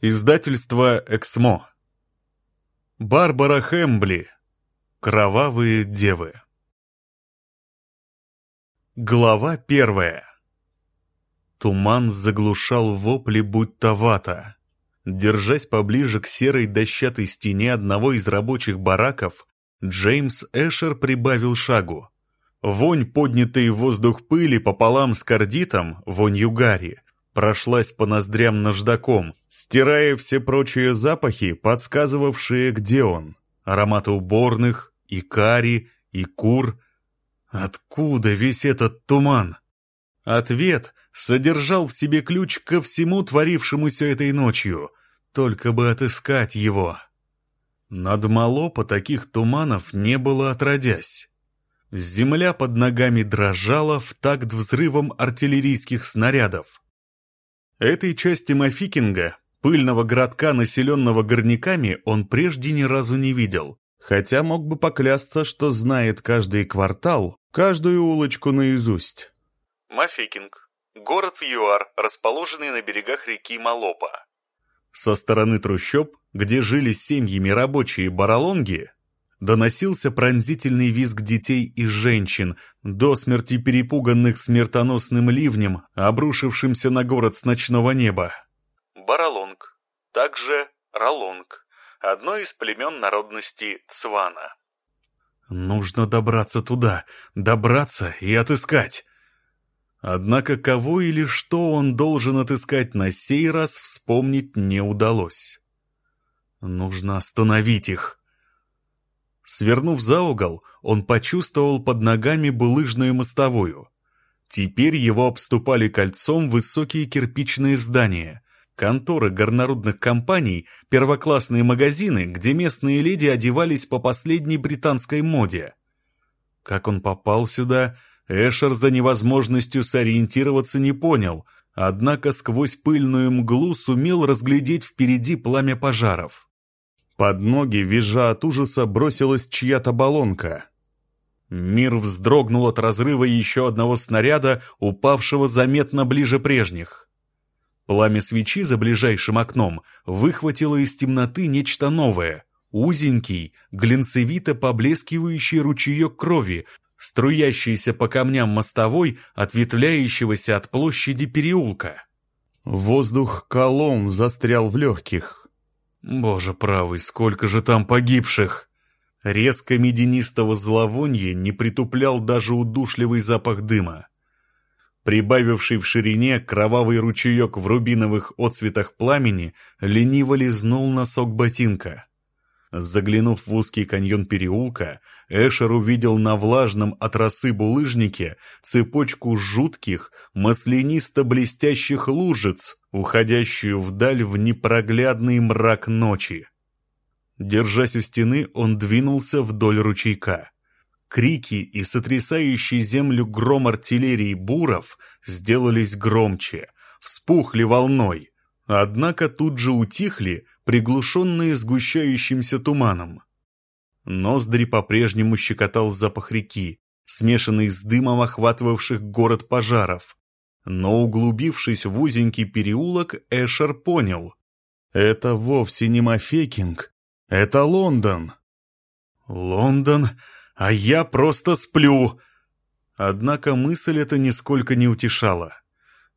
Издательство «Эксмо». Барбара Хэмбли. Кровавые девы. Глава первая. Туман заглушал вопли будто вата. Держась поближе к серой дощатой стене одного из рабочих бараков, Джеймс Эшер прибавил шагу. Вонь, поднятой в воздух пыли пополам с кардитом, вонью гари, прошлась по ноздрям наждаком, стирая все прочие запахи, подсказывавшие, где он. Ароматы уборных, и кари, и кур. Откуда весь этот туман? Ответ содержал в себе ключ ко всему творившемуся этой ночью, только бы отыскать его. Над Малопа таких туманов не было отродясь. Земля под ногами дрожала в такт взрывом артиллерийских снарядов. Этой части Мафикинга, пыльного городка, населенного горняками, он прежде ни разу не видел, хотя мог бы поклясться, что знает каждый квартал, каждую улочку наизусть. Мафикинг. Город в ЮАР, расположенный на берегах реки Малопа. Со стороны трущоб, где жили семьями рабочие баралонги, доносился пронзительный визг детей и женщин, до смерти перепуганных смертоносным ливнем, обрушившимся на город с ночного неба. Баралонг, также Ралонг, одно из племен народности Цвана. Нужно добраться туда, добраться и отыскать. Однако кого или что он должен отыскать на сей раз вспомнить не удалось. Нужно остановить их. Свернув за угол, он почувствовал под ногами булыжную мостовую. Теперь его обступали кольцом высокие кирпичные здания, конторы горнорудных компаний, первоклассные магазины, где местные леди одевались по последней британской моде. Как он попал сюда, Эшер за невозможностью сориентироваться не понял, однако сквозь пыльную мглу сумел разглядеть впереди пламя пожаров. Под ноги, визжа от ужаса, бросилась чья-то баллонка. Мир вздрогнул от разрыва еще одного снаряда, упавшего заметно ближе прежних. Пламя свечи за ближайшим окном выхватило из темноты нечто новое. Узенький, глинцевито поблескивающий ручеек крови, струящийся по камням мостовой, ответвляющегося от площади переулка. Воздух колом застрял в легких. Боже правый, сколько же там погибших! Резко меденистого зловонья не притуплял даже удушливый запах дыма. Прибавивший в ширине кровавый ручеек в рубиновых отцветах пламени лениво лизнул носок ботинка. Заглянув в узкий каньон переулка, Эшер увидел на влажном от росы булыжнике цепочку жутких, маслянисто-блестящих лужиц, уходящую вдаль в непроглядный мрак ночи. Держась у стены, он двинулся вдоль ручейка. Крики и сотрясающий землю гром артиллерии буров сделались громче, вспухли волной, однако тут же утихли, приглушенные сгущающимся туманом. Ноздри по-прежнему щекотал запах реки, смешанный с дымом охватывавших город пожаров. Но углубившись в узенький переулок, Эшер понял. Это вовсе не Мафекинг, это Лондон. Лондон, а я просто сплю. Однако мысль эта нисколько не утешала.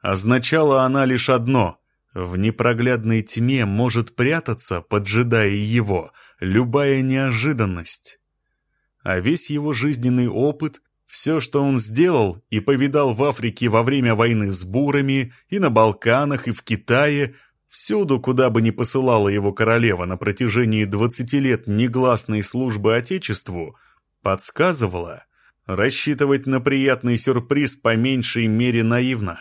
Означала она лишь одно в непроглядной тьме может прятаться, поджидая его, любая неожиданность. А весь его жизненный опыт, все, что он сделал и повидал в Африке во время войны с бурами, и на Балканах, и в Китае, всюду, куда бы ни посылала его королева на протяжении двадцати лет негласной службы Отечеству, подсказывала, рассчитывать на приятный сюрприз по меньшей мере наивно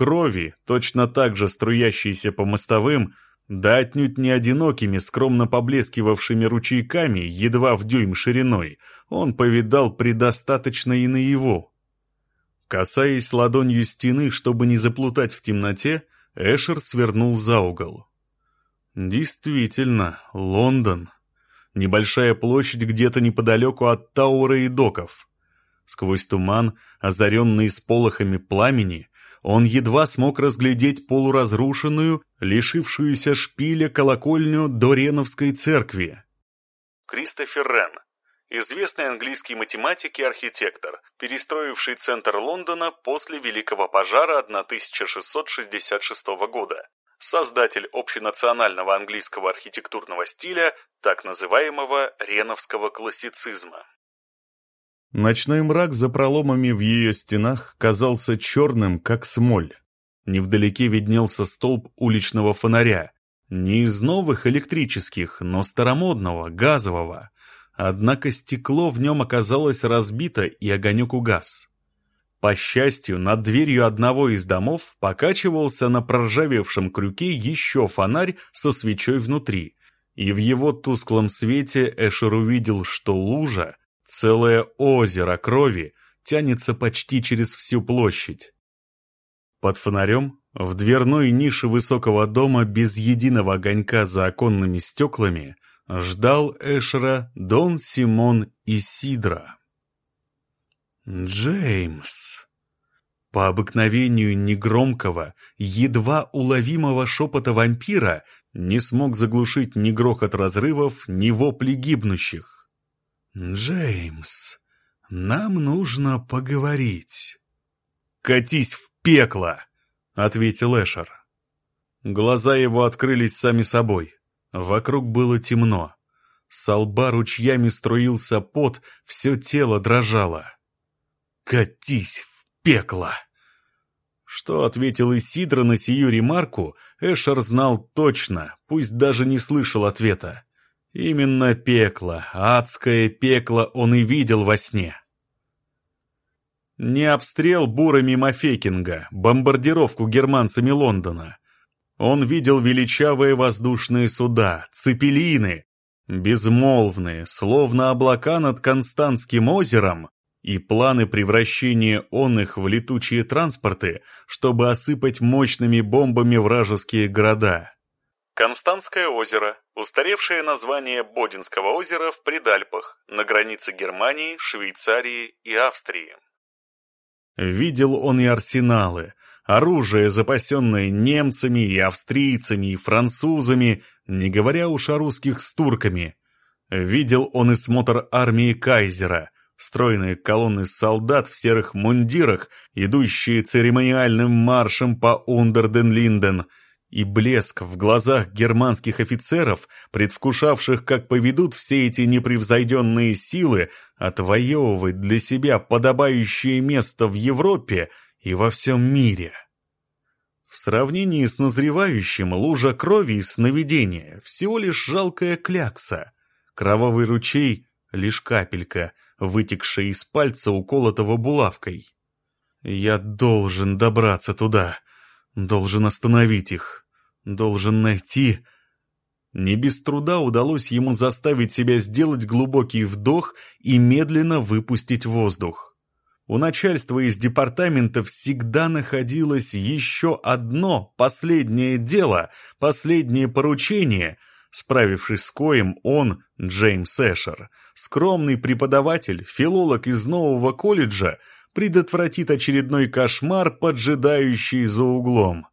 крови, точно так же струящейся по мостовым, да отнюдь не одинокими, скромно поблескивавшими ручейками, едва в дюйм шириной, он повидал предостаточно и наяву. Касаясь ладонью стены, чтобы не заплутать в темноте, Эшер свернул за угол. Действительно, Лондон. Небольшая площадь где-то неподалеку от Таура и доков. Сквозь туман, озаренный сполохами пламени, он едва смог разглядеть полуразрушенную, лишившуюся шпиля колокольню Дореновской церкви. Кристофер Рен, известный английский математик и архитектор, перестроивший центр Лондона после Великого пожара 1666 года. Создатель общенационального английского архитектурного стиля, так называемого реновского классицизма. Ночной мрак за проломами в ее стенах казался черным, как смоль. Невдалеке виднелся столб уличного фонаря, не из новых электрических, но старомодного, газового, Однако стекло в нем оказалось разбито, и огонек угас. По счастью, над дверью одного из домов покачивался на проржавевшем крюке еще фонарь со свечой внутри, и в его тусклом свете Эшер увидел, что лужа, целое озеро крови, тянется почти через всю площадь. Под фонарем, в дверной нише высокого дома без единого огонька за оконными стеклами, ждал Эшера Дон Симон Исидра. «Джеймс!» По обыкновению негромкого, едва уловимого шепота вампира не смог заглушить ни грохот разрывов, ни вопли гибнущих. «Джеймс, нам нужно поговорить». «Катись в пекло!» — ответил Эшер. Глаза его открылись сами собой. Вокруг было темно. С лба ручьями струился пот, все тело дрожало. «Катись в пекло!» Что ответил Исидро на сию ремарку, Эшер знал точно, пусть даже не слышал ответа. Именно пекло, адское пекло он и видел во сне. Не обстрел бурами Мафекинга, бомбардировку германцами Лондона, он видел величавые воздушные суда, цепелины, безмолвные, словно облака над Константским озером, и планы превращения он их в летучие транспорты, чтобы осыпать мощными бомбами вражеские города. Константское озеро – устаревшее название Бодинского озера в Предальпах, на границе Германии, Швейцарии и Австрии. Видел он и арсеналы, оружие, запасенное немцами и австрийцами и французами, не говоря уж о русских с турками. Видел он и смотр армии кайзера, стройные колонны солдат в серых мундирах, идущие церемониальным маршем по Ундерден-Линден, и блеск в глазах германских офицеров, предвкушавших, как поведут все эти непревзойденные силы отвоевывать для себя подобающее место в Европе и во всем мире. В сравнении с назревающим лужа крови и сновидения всего лишь жалкая клякса, кровавый ручей — лишь капелька, вытекшая из пальца, уколотого булавкой. Я должен добраться туда, должен остановить их, должен найти... Не без труда удалось ему заставить себя сделать глубокий вдох и медленно выпустить воздух. У начальства из департамента всегда находилось еще одно последнее дело, последнее поручение, справившись с коем он, Джеймс Эшер, скромный преподаватель, филолог из нового колледжа, предотвратит очередной кошмар, поджидающий за углом.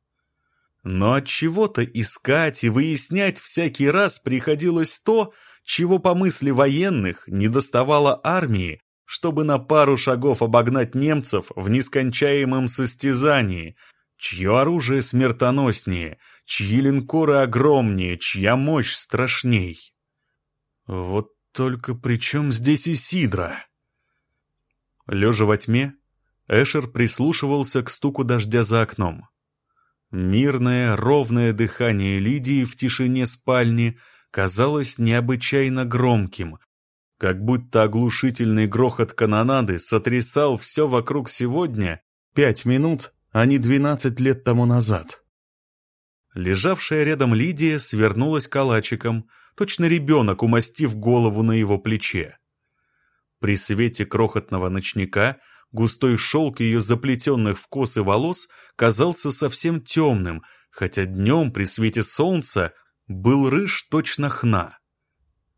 Но от чего-то искать и выяснять всякий раз приходилось то, чего по мысли военных не доставало армии, чтобы на пару шагов обогнать немцев в нескончаемом состязании, чье оружие смертоноснее, чьи линкоры огромнее, чья мощь страшней. Вот только при чем здесь Исидра? Лежа во тьме, Эшер прислушивался к стуку дождя за окном. Мирное, ровное дыхание Лидии в тишине спальни казалось необычайно громким, как будто оглушительный грохот канонады сотрясал все вокруг сегодня пять минут, а не двенадцать лет тому назад. Лежавшая рядом Лидия свернулась калачиком, точно ребенок, умастив голову на его плече. При свете крохотного ночника густой шелк ее заплетенных в косы волос казался совсем темным, хотя днем при свете солнца был рыж точно хна.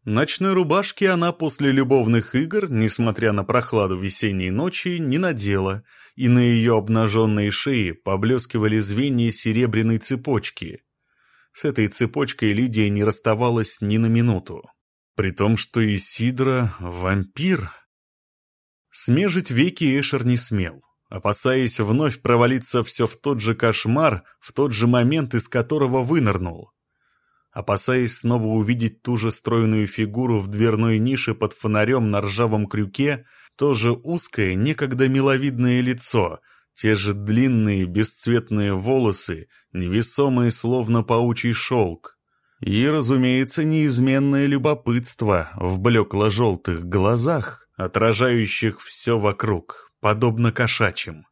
Ночной рубашки она после любовных игр, несмотря на прохладу весенней ночи, не надела, и на ее обнаженной шее поблескивали звенья серебряной цепочки. С этой цепочкой Лидия не расставалась ни на минуту. При том, что Исидра — вампир. Смежить веки Эшер не смел, опасаясь вновь провалиться все в тот же кошмар, в тот же момент, из которого вынырнул. Опасаясь снова увидеть ту же стройную фигуру в дверной нише под фонарем на ржавом крюке, тоже узкое, некогда миловидное лицо, те же длинные бесцветные волосы, невесомые словно паучий шелк. И, разумеется, неизменное любопытство в блекло-желтых глазах, отражающих все вокруг, подобно кошачьим.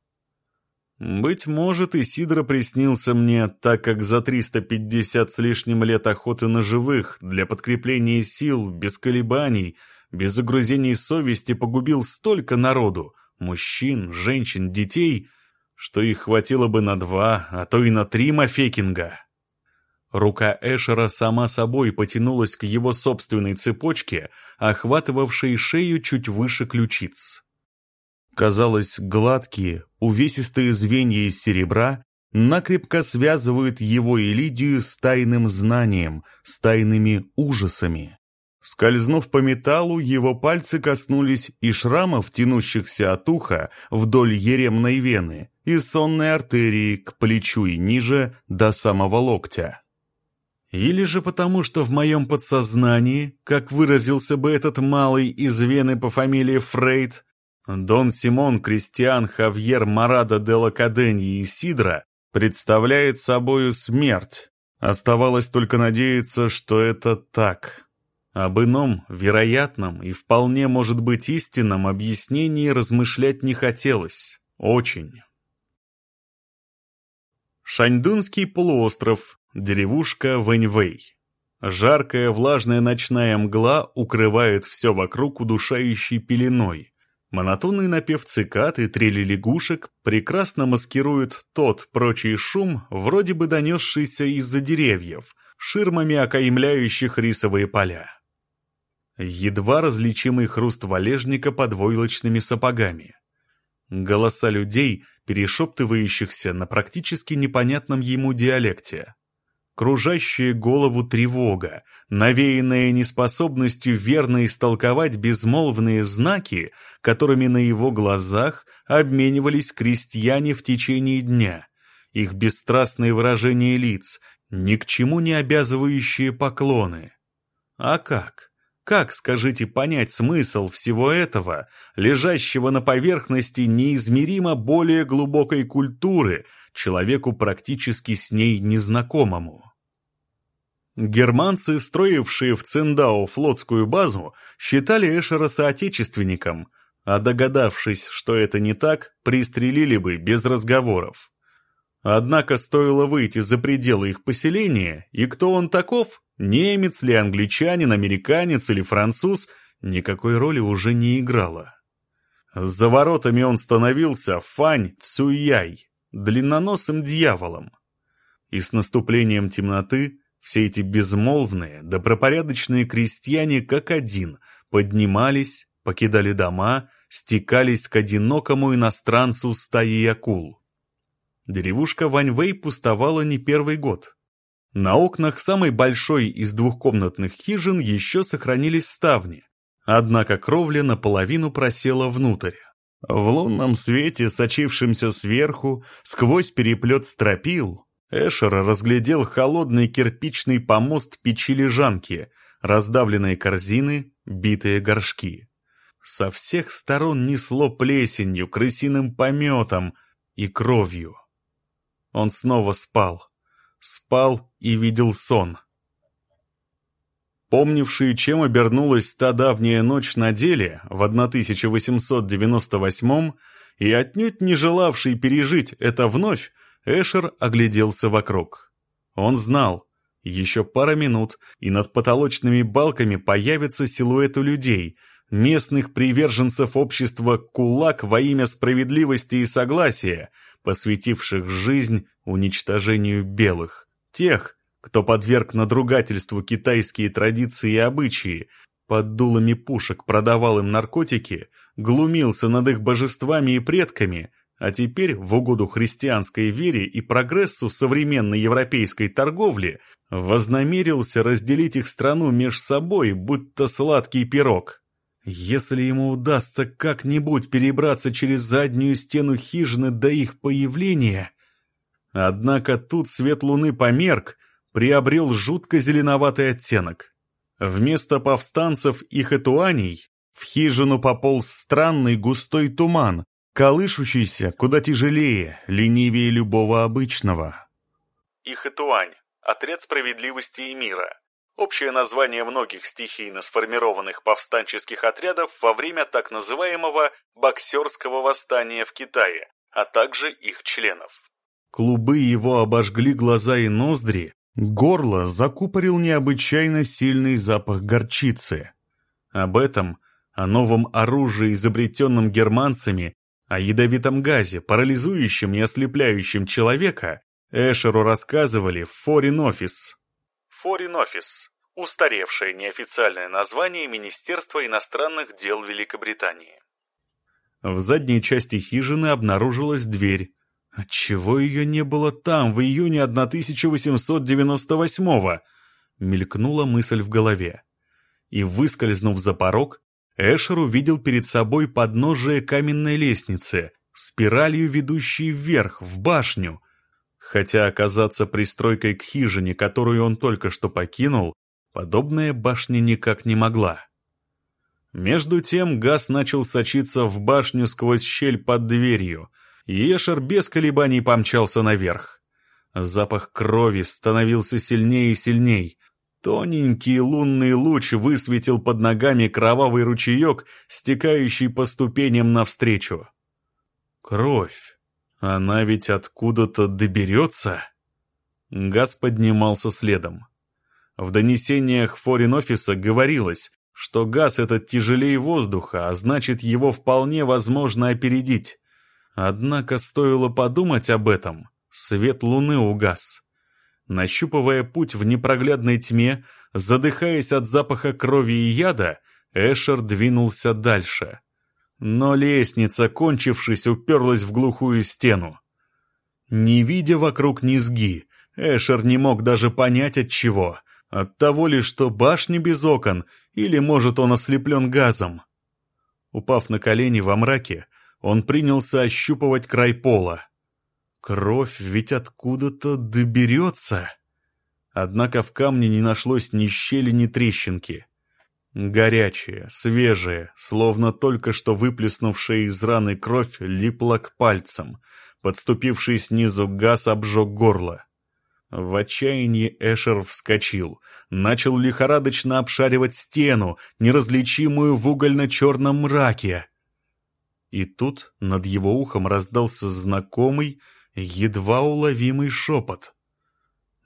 Быть может, и Сидра приснился мне, так как за 350 с лишним лет охоты на живых, для подкрепления сил, без колебаний, без загрузений совести погубил столько народу, мужчин, женщин, детей, что их хватило бы на два, а то и на три мафекинга. Рука Эшера сама собой потянулась к его собственной цепочке, охватывавшей шею чуть выше ключиц. Казалось, гладкие, увесистые звенья из серебра накрепко связывают его и Лидию с тайным знанием, с тайными ужасами. Скользнув по металлу, его пальцы коснулись и шрамов, тянущихся от уха вдоль еремной вены, и сонной артерии к плечу и ниже до самого локтя. Или же потому, что в моем подсознании, как выразился бы этот малый из Вены по фамилии Фрейд, Дон Симон Кристиан Хавьер Марада де Лакаденьи и Сидра представляет собою смерть. Оставалось только надеяться, что это так. Об ином, вероятном и вполне может быть истинном объяснении размышлять не хотелось. Очень. Шаньдунский полуостров, Деревушка Вэньвэй. Жаркая влажная ночная мгла укрывает все вокруг удушающей пеленой. Монотонный напев цикад и трели лягушек прекрасно маскируют тот прочий шум, вроде бы донесшийся из-за деревьев, ширмами окаймляющих рисовые поля. Едва различимый хруст валежника под войлочными сапогами. Голоса людей, перешептывающихся на практически непонятном ему диалекте кружащая голову тревога, навеянная неспособностью верно истолковать безмолвные знаки, которыми на его глазах обменивались крестьяне в течение дня, их бесстрастные выражения лиц, ни к чему не обязывающие поклоны. А как? Как, скажите, понять смысл всего этого, лежащего на поверхности неизмеримо более глубокой культуры, человеку практически с ней незнакомому? Германцы, строившие в Циндао флотскую базу, считали Эшера соотечественником, а догадавшись, что это не так, пристрелили бы без разговоров. Однако стоило выйти за пределы их поселения, и кто он таков, немец ли, англичанин, американец или француз, никакой роли уже не играло. За воротами он становился Фань Цуяй, длинноносым дьяволом. И с наступлением темноты все эти безмолвные, добропорядочные крестьяне как один поднимались, покидали дома, стекались к одинокому иностранцу стаи акул. Деревушка Ваньвэй пустовала не первый год. На окнах самой большой из двухкомнатных хижин еще сохранились ставни, однако кровля наполовину просела внутрь. В лунном свете, сочившемся сверху, сквозь переплет стропил, Эшер разглядел холодный кирпичный помост печи-лежанки, раздавленные корзины, битые горшки. Со всех сторон несло плесенью, крысиным пометом и кровью. Он снова спал. Спал и видел сон. Помнивший, чем обернулась та давняя ночь на деле в 1898 и отнюдь не желавший пережить это вновь, Эшер огляделся вокруг. Он знал, еще пара минут, и над потолочными балками появятся силуэты людей, местных приверженцев общества «Кулак» во имя справедливости и согласия, посвятивших жизнь уничтожению белых, тех, кто подверг надругательству китайские традиции и обычаи, под дулами пушек продавал им наркотики, глумился над их божествами и предками, а теперь, в угоду христианской вере и прогрессу современной европейской торговли, вознамерился разделить их страну меж собой, будто сладкий пирог. Если ему удастся как-нибудь перебраться через заднюю стену хижины до их появления... Однако тут свет луны померк, приобрел жутко зеленоватый оттенок. Вместо повстанцев и хатуаней в хижину пополз странный густой туман, колышущийся куда тяжелее, ленивее любого обычного. Ихэтуань – отряд справедливости и мира. Общее название многих стихийно сформированных повстанческих отрядов во время так называемого «боксерского восстания» в Китае, а также их членов. Клубы его обожгли глаза и ноздри, горло закупорил необычайно сильный запах горчицы. Об этом, о новом оружии, изобретенном германцами, о ядовитом газе, парализующем и ослепляющем человека, Эшеру рассказывали в Foreign Office. Foreign Office – устаревшее неофициальное название Министерства иностранных дел Великобритании. В задней части хижины обнаружилась дверь. Отчего ее не было там, в июне 1898-го? Мелькнула мысль в голове. И, выскользнув за порог, Эшер увидел перед собой подножие каменной лестницы, спиралью ведущей вверх, в башню. Хотя оказаться пристройкой к хижине, которую он только что покинул, подобная башня никак не могла. Между тем газ начал сочиться в башню сквозь щель под дверью, и Эшер без колебаний помчался наверх. Запах крови становился сильнее и сильней, Тоненький лунный луч высветил под ногами кровавый ручеек, стекающий по ступеням навстречу. Кровь. Она ведь откуда-то доберется? Газ поднимался следом. В донесениях форин-офиса говорилось, что газ этот тяжелее воздуха, а значит его вполне возможно опередить. Однако стоило подумать об этом, свет луны угас. Нащупывая путь в непроглядной тьме, задыхаясь от запаха крови и яда, Эшер двинулся дальше. Но лестница, кончившись, уперлась в глухую стену. Не видя вокруг низги, Эшер не мог даже понять от чего. От того ли, что башня без окон, или, может, он ослеплен газом. Упав на колени во мраке, он принялся ощупывать край пола. Кровь ведь откуда-то доберется. Однако в камне не нашлось ни щели, ни трещинки. Горячая, свежая, словно только что выплеснувшая из раны кровь, липла к пальцам. Подступивший снизу газ обжег горло. В отчаянии Эшер вскочил, начал лихорадочно обшаривать стену, неразличимую в угольно-черном мраке. И тут над его ухом раздался знакомый, едва уловимый шепот.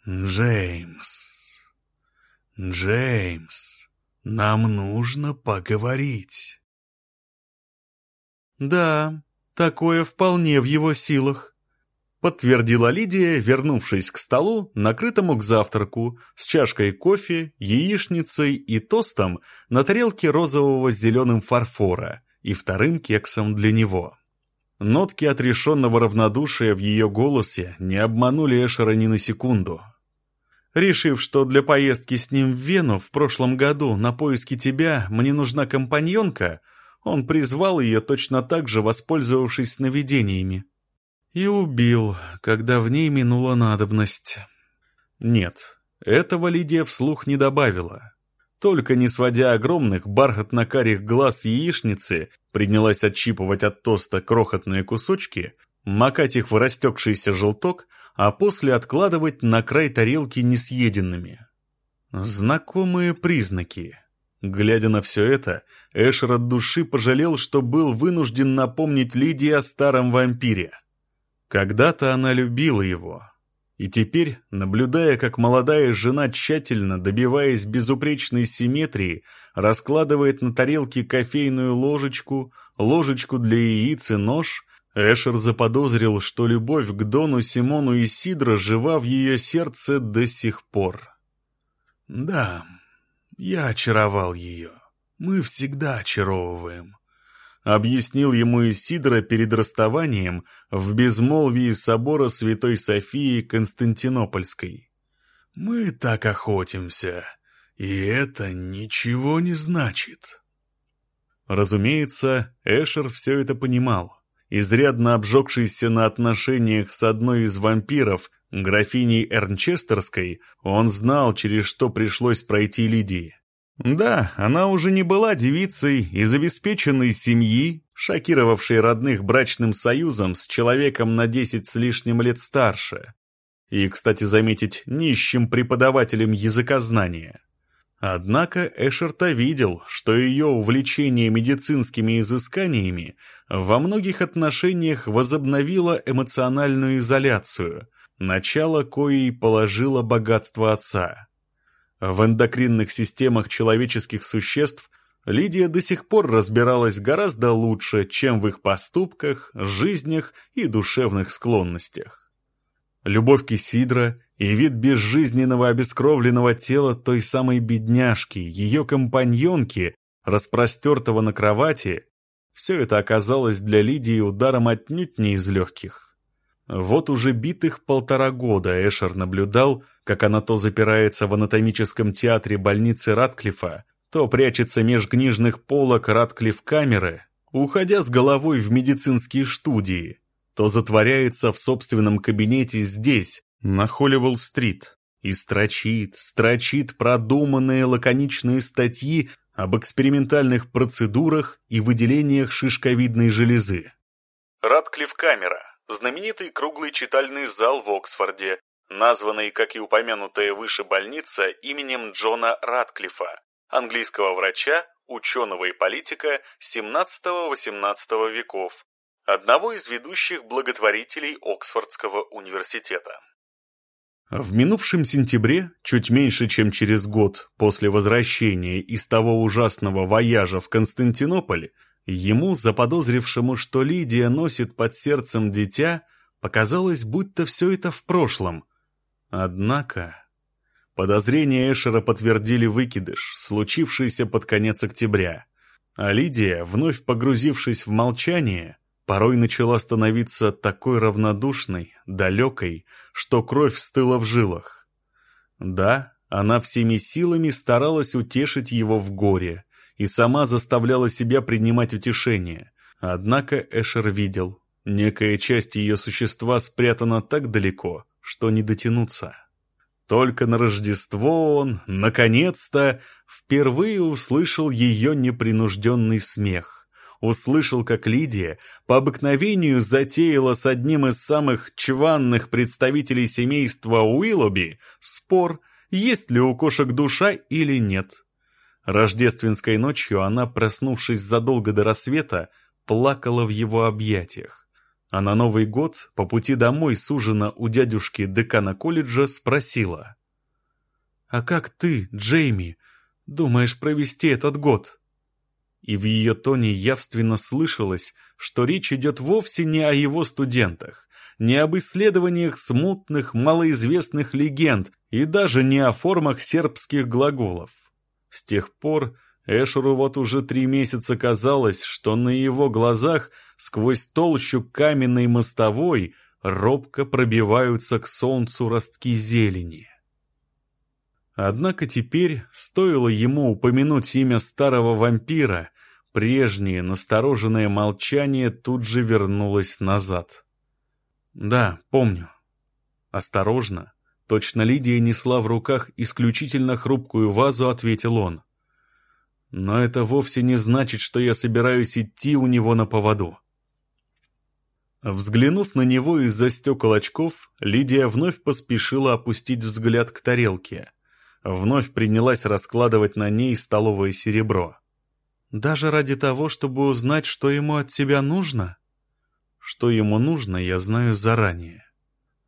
«Джеймс, Джеймс, нам нужно поговорить». «Да, такое вполне в его силах», — подтвердила Лидия, вернувшись к столу, накрытому к завтраку, с чашкой кофе, яичницей и тостом на тарелке розового с зеленым фарфора и вторым кексом для него. Нотки отрешенного равнодушия в ее голосе не обманули Эшера ни на секунду. Решив, что для поездки с ним в Вену в прошлом году на поиски тебя мне нужна компаньонка, он призвал ее точно так же, воспользовавшись сновидениями. И убил, когда в ней минула надобность. Нет, этого Лидия вслух не добавила. Только не сводя огромных бархатно-карих глаз яичницы, принялась отщипывать от тоста крохотные кусочки, макать их в растекшийся желток, а после откладывать на край тарелки несъеденными. Знакомые признаки. Глядя на все это, Эшер от души пожалел, что был вынужден напомнить Лидии о старом вампире. Когда-то она любила его, и теперь, наблюдая, как молодая жена тщательно, добиваясь безупречной симметрии, раскладывает на тарелке кофейную ложечку, ложечку для яиц и нож, Эшер заподозрил, что любовь к Дону Симону и Сидро жива в ее сердце до сих пор. «Да, я очаровал ее. Мы всегда очаровываем. Объяснил ему Исидора перед расставанием в безмолвии собора Святой Софии Константинопольской. «Мы так охотимся, и это ничего не значит». Разумеется, Эшер все это понимал. Изрядно обжегшийся на отношениях с одной из вампиров, графиней Эрнчестерской, он знал, через что пришлось пройти Лидии. Да, она уже не была девицей из обеспеченной семьи, шокировавшей родных брачным союзом с человеком на десять с лишним лет старше. И, кстати заметить, нищим преподавателем языкознания. Однако Эшерта видел, что ее увлечение медицинскими изысканиями во многих отношениях возобновило эмоциональную изоляцию, начало коей положило богатство отца. В эндокринных системах человеческих существ Лидия до сих пор разбиралась гораздо лучше, чем в их поступках, жизнях и душевных склонностях. Любовь Кисидра и вид безжизненного обескровленного тела той самой бедняжки, ее компаньонки, распростертого на кровати, все это оказалось для Лидии ударом отнюдь не из легких. Вот уже битых полтора года Эшер наблюдал, как она то запирается в анатомическом театре больницы Ратклифа, то прячется меж книжных полок Ратклифф-камеры, уходя с головой в медицинские студии, то затворяется в собственном кабинете здесь, на Холливелл-стрит, и строчит, строчит продуманные лаконичные статьи об экспериментальных процедурах и выделениях шишковидной железы. Ратклифф-камера – знаменитый круглый читальный зал в Оксфорде, названный, как и упомянутая выше больница, именем Джона Ратклифа, английского врача, ученого и политика XVII-XVIII веков, одного из ведущих благотворителей Оксфордского университета. В минувшем сентябре, чуть меньше чем через год после возвращения из того ужасного вояжа в Константинополь, ему, заподозрившему, что Лидия носит под сердцем дитя, показалось, будто все это в прошлом, Однако... Подозрения Эшера подтвердили выкидыш, случившийся под конец октября. А Лидия, вновь погрузившись в молчание, порой начала становиться такой равнодушной, далекой, что кровь стыла в жилах. Да, она всеми силами старалась утешить его в горе и сама заставляла себя принимать утешение. Однако Эшер видел, некая часть ее существа спрятана так далеко, что не дотянуться. Только на Рождество он, наконец-то, впервые услышал ее непринужденный смех. Услышал, как Лидия по обыкновению затеяла с одним из самых чванных представителей семейства Уиллоби спор, есть ли у кошек душа или нет. Рождественской ночью она, проснувшись задолго до рассвета, плакала в его объятиях. А на Новый год по пути домой с ужина у дядюшки декана колледжа спросила. «А как ты, Джейми, думаешь провести этот год?» И в ее тоне явственно слышалось, что речь идет вовсе не о его студентах, не об исследованиях смутных, малоизвестных легенд и даже не о формах сербских глаголов. С тех пор Эшеру вот уже три месяца казалось, что на его глазах сквозь толщу каменной мостовой робко пробиваются к солнцу ростки зелени. Однако теперь, стоило ему упомянуть имя старого вампира, прежнее настороженное молчание тут же вернулось назад. «Да, помню». Осторожно, точно Лидия несла в руках исключительно хрупкую вазу, ответил он. Но это вовсе не значит, что я собираюсь идти у него на поводу. Взглянув на него из-за стекол очков, Лидия вновь поспешила опустить взгляд к тарелке. Вновь принялась раскладывать на ней столовое серебро. «Даже ради того, чтобы узнать, что ему от тебя нужно?» «Что ему нужно, я знаю заранее.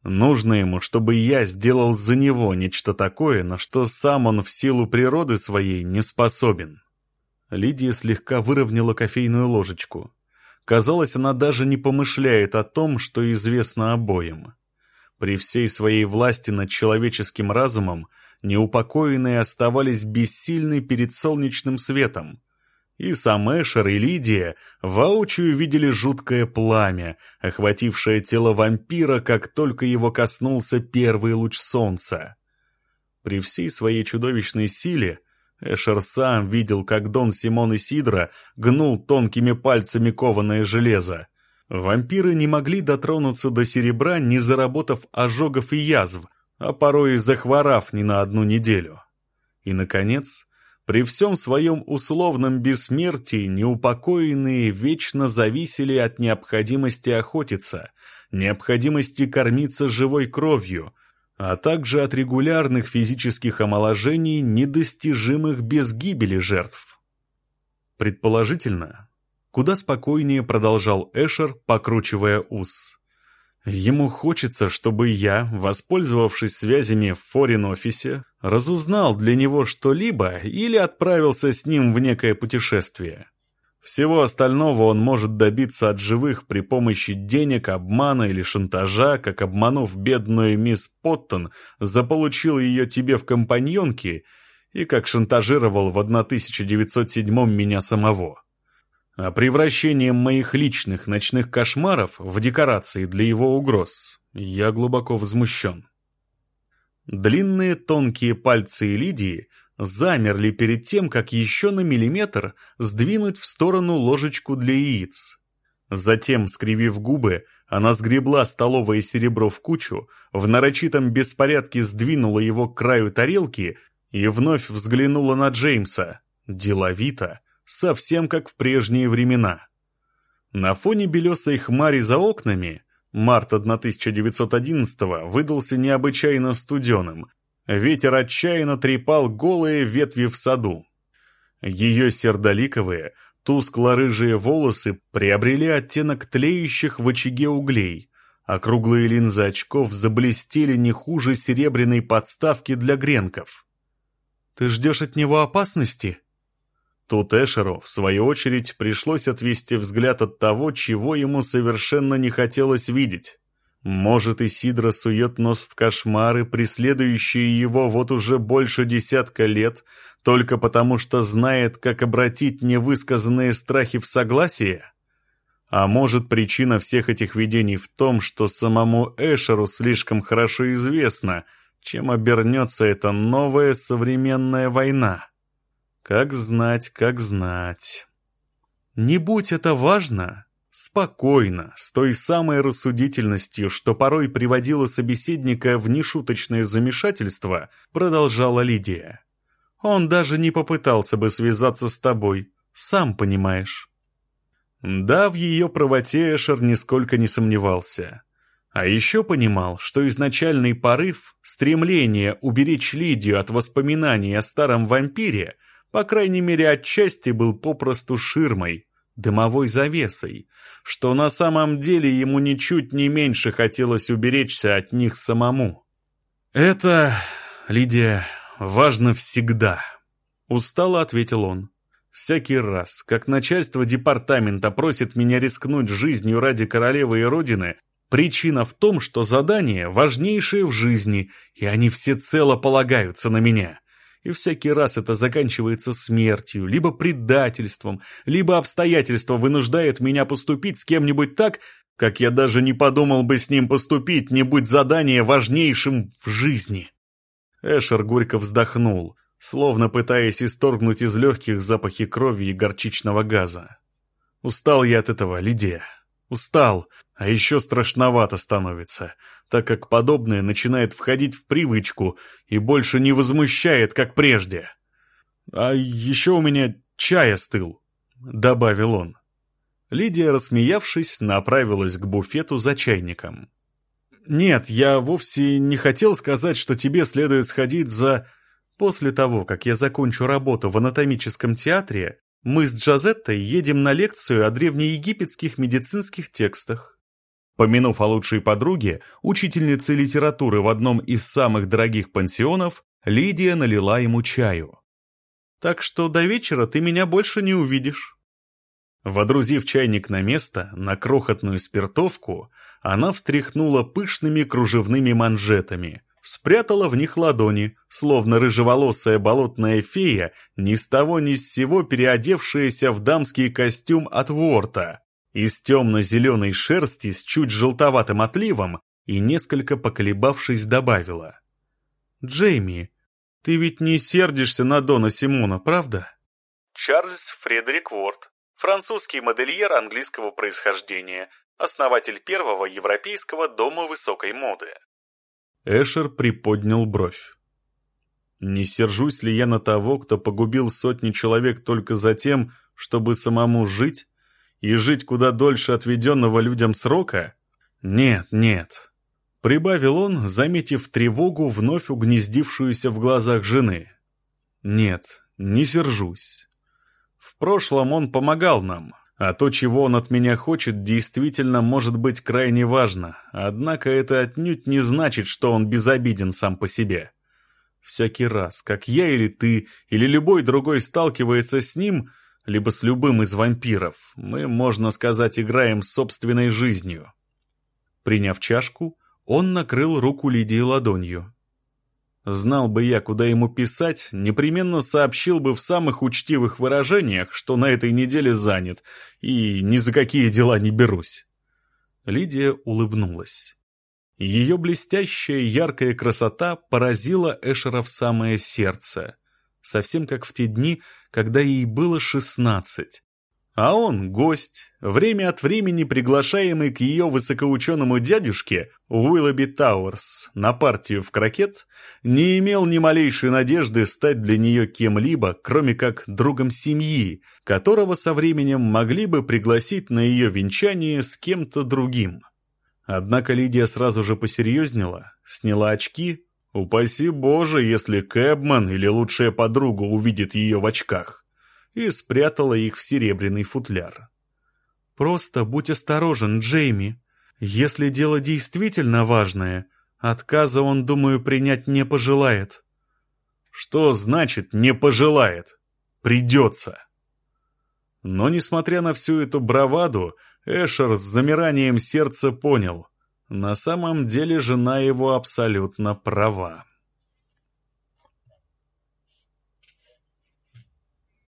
Нужно ему, чтобы я сделал за него нечто такое, на что сам он в силу природы своей не способен». Лидия слегка выровняла кофейную ложечку. Казалось, она даже не помышляет о том, что известно обоим. При всей своей власти над человеческим разумом неупокоенные оставались бессильны перед солнечным светом. И сам Эшер, и Лидия воочию видели жуткое пламя, охватившее тело вампира, как только его коснулся первый луч солнца. При всей своей чудовищной силе Эшер сам видел, как Дон Симон и Сидра гнул тонкими пальцами кованое железо. Вампиры не могли дотронуться до серебра, не заработав ожогов и язв, а порой и захворав не на одну неделю. И, наконец, при всем своем условном бессмертии неупокоенные вечно зависели от необходимости охотиться, необходимости кормиться живой кровью, а также от регулярных физических омоложений, недостижимых без гибели жертв. Предположительно, куда спокойнее продолжал Эшер, покручивая ус. Ему хочется, чтобы я, воспользовавшись связями в форин-офисе, разузнал для него что-либо или отправился с ним в некое путешествие. Всего остального он может добиться от живых при помощи денег, обмана или шантажа, как обманув бедную мисс Поттон, заполучил ее тебе в компаньонке и как шантажировал в 1907 меня самого. А превращением моих личных ночных кошмаров в декорации для его угроз я глубоко возмущен. Длинные тонкие пальцы Лидии замерли перед тем, как еще на миллиметр сдвинуть в сторону ложечку для яиц. Затем, скривив губы, она сгребла столовое серебро в кучу, в нарочитом беспорядке сдвинула его к краю тарелки и вновь взглянула на Джеймса, деловито, совсем как в прежние времена. На фоне белесой хмари за окнами март 1911 выдался необычайно студеным, Ветер отчаянно трепал голые ветви в саду. Ее сердоликовые, тускло-рыжие волосы приобрели оттенок тлеющих в очаге углей, а круглые линзы очков заблестели не хуже серебряной подставки для гренков. «Ты ждешь от него опасности?» Тут Эшеру, в свою очередь, пришлось отвести взгляд от того, чего ему совершенно не хотелось видеть. Может, Исидро сует нос в кошмары, преследующие его вот уже больше десятка лет, только потому что знает, как обратить невысказанные страхи в согласие? А может, причина всех этих видений в том, что самому Эшеру слишком хорошо известно, чем обернется эта новая современная война? Как знать, как знать. Не будь это важно, Спокойно, с той самой рассудительностью, что порой приводило собеседника в нешуточное замешательство, продолжала Лидия. Он даже не попытался бы связаться с тобой, сам понимаешь. Да, в ее правоте Эшер нисколько не сомневался. А еще понимал, что изначальный порыв, стремление уберечь Лидию от воспоминаний о старом вампире, по крайней мере отчасти был попросту ширмой, дымовой завесой, что на самом деле ему ничуть не меньше хотелось уберечься от них самому. «Это, Лидия, важно всегда», — устало ответил он. «Всякий раз, как начальство департамента просит меня рискнуть жизнью ради королевы и родины, причина в том, что задание важнейшее в жизни, и они всецело полагаются на меня» и всякий раз это заканчивается смертью, либо предательством, либо обстоятельства вынуждают меня поступить с кем-нибудь так, как я даже не подумал бы с ним поступить, не будь задание важнейшим в жизни. Эшер горько вздохнул, словно пытаясь исторгнуть из легких запахи крови и горчичного газа. Устал я от этого, Лидия. Устал, а еще страшновато становится, так как подобное начинает входить в привычку и больше не возмущает, как прежде. «А еще у меня чай остыл», — добавил он. Лидия, рассмеявшись, направилась к буфету за чайником. «Нет, я вовсе не хотел сказать, что тебе следует сходить за...» После того, как я закончу работу в анатомическом театре, мы с Джазеттой едем на лекцию о древнеегипетских медицинских текстах. Помянув о лучшей подруге, учительнице литературы в одном из самых дорогих пансионов, Лидия налила ему чаю. «Так что до вечера ты меня больше не увидишь». Водрузив чайник на место, на крохотную спиртовку, она встряхнула пышными кружевными манжетами, спрятала в них ладони, словно рыжеволосая болотная фея, ни с того ни с сего переодевшаяся в дамский костюм от Ворта, из темно-зеленой шерсти с чуть желтоватым отливом и, несколько поколебавшись, добавила. «Джейми, ты ведь не сердишься на Дона Симона, правда?» Чарльз Фредерик Уорд, французский модельер английского происхождения, основатель первого европейского дома высокой моды. Эшер приподнял бровь. Не сержусь ли я на того, кто погубил сотни человек только за тем, чтобы самому жить? И жить куда дольше отведенного людям срока? Нет, нет. Прибавил он, заметив тревогу, вновь угнездившуюся в глазах жены. Нет, не сержусь. В прошлом он помогал нам, а то, чего он от меня хочет, действительно может быть крайне важно, однако это отнюдь не значит, что он безобиден сам по себе. Всякий раз, как я или ты, или любой другой сталкивается с ним, либо с любым из вампиров, мы, можно сказать, играем собственной жизнью. Приняв чашку, он накрыл руку Лидии ладонью. Знал бы я, куда ему писать, непременно сообщил бы в самых учтивых выражениях, что на этой неделе занят, и ни за какие дела не берусь. Лидия улыбнулась. Ее блестящая яркая красота поразила Эшера в самое сердце, совсем как в те дни, когда ей было шестнадцать, а он, гость, время от времени приглашаемый к ее высокоученому дядюшке Уиллоби Тауэрс на партию в крокет, не имел ни малейшей надежды стать для нее кем-либо, кроме как другом семьи, которого со временем могли бы пригласить на ее венчание с кем-то другим. Однако Лидия сразу же посерьезнела, сняла очки. Упаси Боже, если Кэбман или лучшая подруга увидит ее в очках и спрятала их в серебряный футляр. «Просто будь осторожен, Джейми. Если дело действительно важное, отказа он, думаю, принять не пожелает». «Что значит «не пожелает»? Придется». Но, несмотря на всю эту браваду, Эшер с замиранием сердца понял, на самом деле жена его абсолютно права.